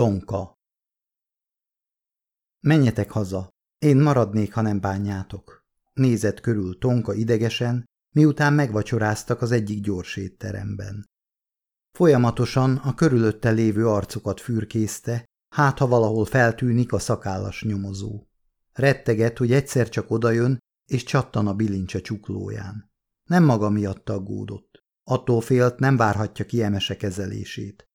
Tonka Menjetek haza, én maradnék, ha nem bánjátok. Nézett körül Tonka idegesen, miután megvacsoráztak az egyik gyors étteremben. Folyamatosan a körülötte lévő arcokat fürkészte, hát ha valahol feltűnik a szakállas nyomozó. Retteget, hogy egyszer csak odajön, és csattan a bilincse csuklóján. Nem maga miatt aggódott. Attól félt, nem várhatja ki emese kezelését.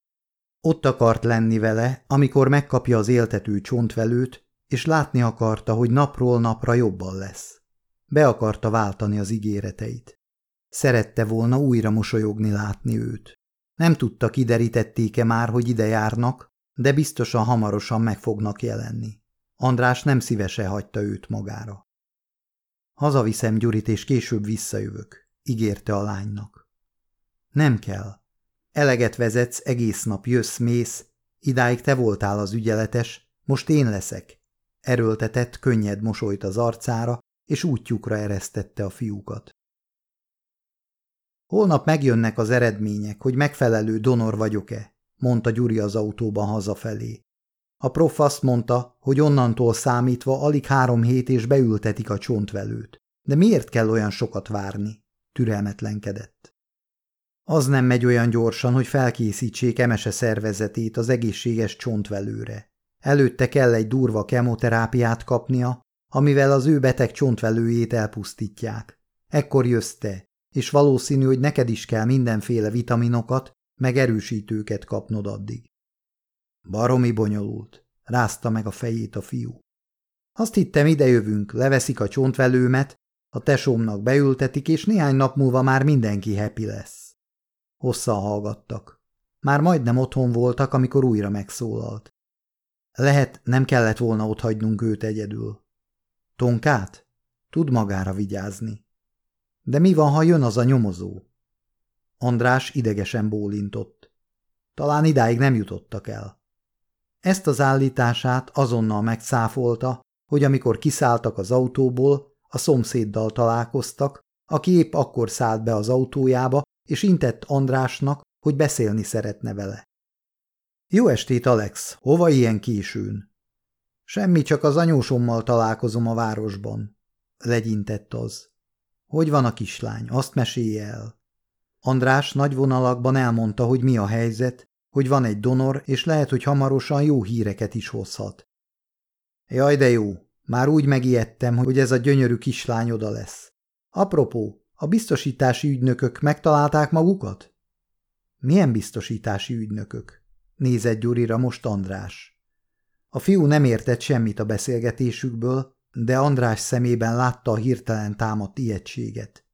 Ott akart lenni vele, amikor megkapja az éltető csontvelőt, és látni akarta, hogy napról napra jobban lesz. Be akarta váltani az ígéreteit. Szerette volna újra mosolyogni látni őt. Nem tudta, kiderítették-e már, hogy ide járnak, de biztosan hamarosan meg fognak jelenni. András nem szívesen hagyta őt magára. Hazaviszem Gyurit, és később visszajövök, ígérte a lánynak. Nem kell. Eleget vezetsz, egész nap jössz, mész, idáig te voltál az ügyeletes, most én leszek. Erőltetett, könnyed mosolyt az arcára, és útjukra eresztette a fiúkat. Holnap megjönnek az eredmények, hogy megfelelő donor vagyok-e, mondta Gyuri az autóban hazafelé. A prof azt mondta, hogy onnantól számítva alig három hét és beültetik a csontvelőt. De miért kell olyan sokat várni? Türelmetlenkedett. Az nem megy olyan gyorsan, hogy felkészítsék emese szervezetét az egészséges csontvelőre. Előtte kell egy durva kemoterápiát kapnia, amivel az ő beteg csontvelőjét elpusztítják. Ekkor jössz te, és valószínű, hogy neked is kell mindenféle vitaminokat, meg erősítőket kapnod addig. Baromi bonyolult, rázta meg a fejét a fiú. Azt hittem, idejövünk, leveszik a csontvelőmet, a tesómnak beültetik, és néhány nap múlva már mindenki happy lesz. Hosszan hallgattak. Már majdnem otthon voltak, amikor újra megszólalt. Lehet, nem kellett volna hagynunk őt egyedül. Tonkát? Tud magára vigyázni. De mi van, ha jön az a nyomozó? András idegesen bólintott. Talán idáig nem jutottak el. Ezt az állítását azonnal megcáfolta, hogy amikor kiszálltak az autóból, a szomszéddal találkoztak, aki épp akkor szállt be az autójába, és intett Andrásnak, hogy beszélni szeretne vele. Jó estét, Alex! Hova ilyen későn? Semmi, csak az anyósommal találkozom a városban. Legyintett az. Hogy van a kislány? Azt mesélje el. András nagy vonalakban elmondta, hogy mi a helyzet, hogy van egy donor, és lehet, hogy hamarosan jó híreket is hozhat. Jaj, de jó! Már úgy megijedtem, hogy ez a gyönyörű kislány oda lesz. Apropó, a biztosítási ügynökök megtalálták magukat? Milyen biztosítási ügynökök? Nézett Gyurira most András. A fiú nem értett semmit a beszélgetésükből, de András szemében látta a hirtelen támadt ijegységet.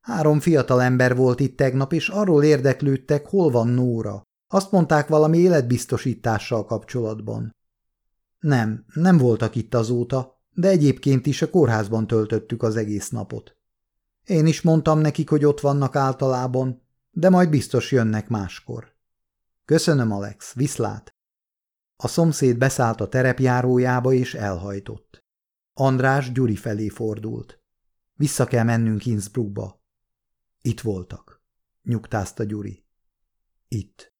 Három fiatal ember volt itt tegnap, és arról érdeklődtek, hol van Nóra. Azt mondták valami életbiztosítással kapcsolatban. Nem, nem voltak itt azóta, de egyébként is a kórházban töltöttük az egész napot. Én is mondtam nekik, hogy ott vannak általában, de majd biztos jönnek máskor. Köszönöm, Alex, viszlát. A szomszéd beszállt a terepjárójába és elhajtott. András Gyuri felé fordult. Vissza kell mennünk Innsbruckba. Itt voltak, nyugtázta Gyuri. Itt.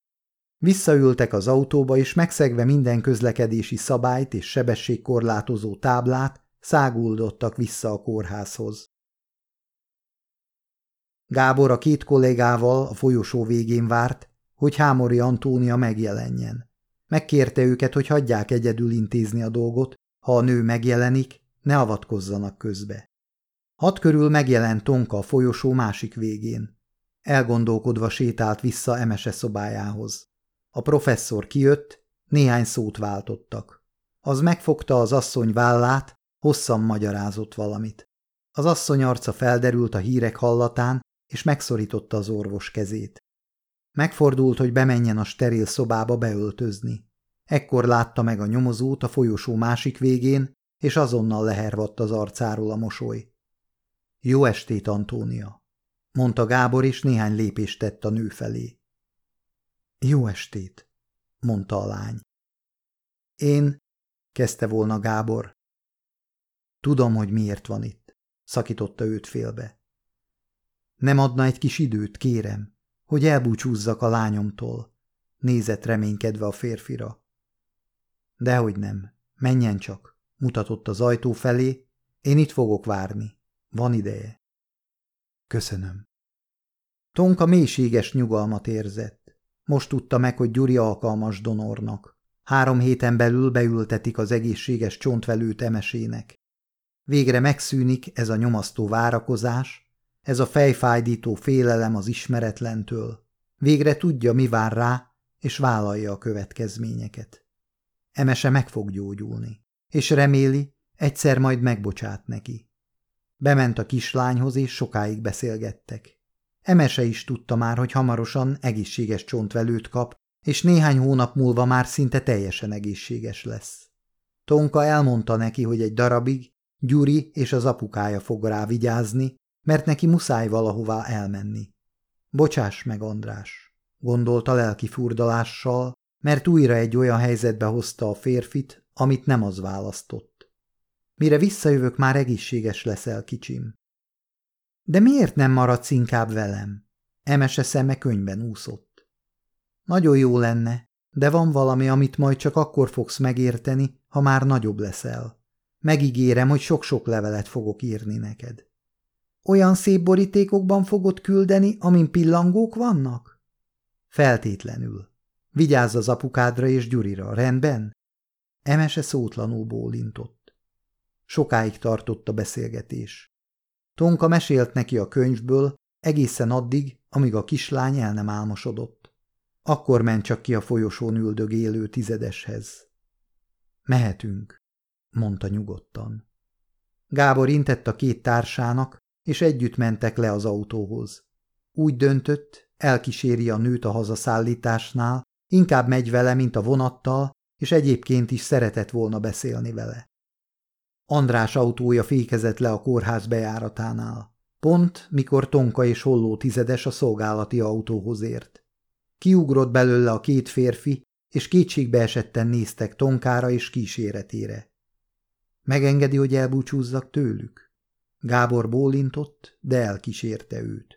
Visszaültek az autóba, és megszegve minden közlekedési szabályt és sebességkorlátozó táblát, száguldottak vissza a kórházhoz. Gábor a két kollégával a folyosó végén várt, hogy Hámori Antónia megjelenjen. Megkérte őket, hogy hagyják egyedül intézni a dolgot, ha a nő megjelenik, ne avatkozzanak közbe. Hat körül megjelent Tonka a folyosó másik végén. Elgondolkodva sétált vissza Emese szobájához. A professzor kijött, néhány szót váltottak. Az megfogta az asszony vállát, hosszan magyarázott valamit. Az asszony arca felderült a hírek hallatán, és megszorította az orvos kezét. Megfordult, hogy bemenjen a steril szobába beöltözni. Ekkor látta meg a nyomozót a folyosó másik végén, és azonnal lehervadt az arcáról a mosoly. Jó estét, Antónia, mondta Gábor, és néhány lépést tett a nő felé. Jó estét, mondta a lány. Én, kezdte volna Gábor. Tudom, hogy miért van itt, szakította őt félbe. Nem adna egy kis időt, kérem, hogy elbúcsúzzak a lányomtól, nézett reménykedve a férfira. Dehogy nem. Menjen csak, mutatott az ajtó felé. Én itt fogok várni. Van ideje. Köszönöm. Tonka mélységes nyugalmat érzett. Most tudta meg, hogy Gyuri alkalmas donornak. Három héten belül beültetik az egészséges csontvelőt emesének. Végre megszűnik ez a nyomasztó várakozás, ez a fejfájdító félelem az ismeretlentől. Végre tudja, mi vár rá, és vállalja a következményeket. Emese meg fog gyógyulni, és reméli, egyszer majd megbocsát neki. Bement a kislányhoz, és sokáig beszélgettek. Emese is tudta már, hogy hamarosan egészséges csontvelőt kap, és néhány hónap múlva már szinte teljesen egészséges lesz. Tonka elmondta neki, hogy egy darabig Gyuri és az apukája fog rá vigyázni, mert neki muszáj valahová elmenni. Bocsáss meg, András, gondolta lelki furdalással, mert újra egy olyan helyzetbe hozta a férfit, amit nem az választott. Mire visszajövök, már egészséges leszel, kicsim. De miért nem maradsz inkább velem? Emese szeme könyvben úszott. Nagyon jó lenne, de van valami, amit majd csak akkor fogsz megérteni, ha már nagyobb leszel. Megígérem, hogy sok-sok levelet fogok írni neked. Olyan szép borítékokban fogod küldeni, amin pillangók vannak? Feltétlenül. Vigyázz az apukádra és Gyurira, rendben? Emese szótlanul bólintott. Sokáig tartott a beszélgetés. Tonka mesélt neki a könyvből, egészen addig, amíg a kislány el nem álmosodott. Akkor ment csak ki a folyosón üldögélő tizedeshez. Mehetünk, mondta nyugodtan. Gábor intett a két társának, és együtt mentek le az autóhoz. Úgy döntött, elkíséri a nőt a hazaszállításnál, inkább megy vele, mint a vonattal, és egyébként is szeretett volna beszélni vele. András autója fékezett le a kórház bejáratánál. Pont, mikor Tonka és Holló tizedes a szolgálati autóhoz ért. Kiugrott belőle a két férfi, és kétségbe esetten néztek Tonkára és kíséretére. Megengedi, hogy elbúcsúzzak tőlük? Gábor bólintott, de elkísérte őt.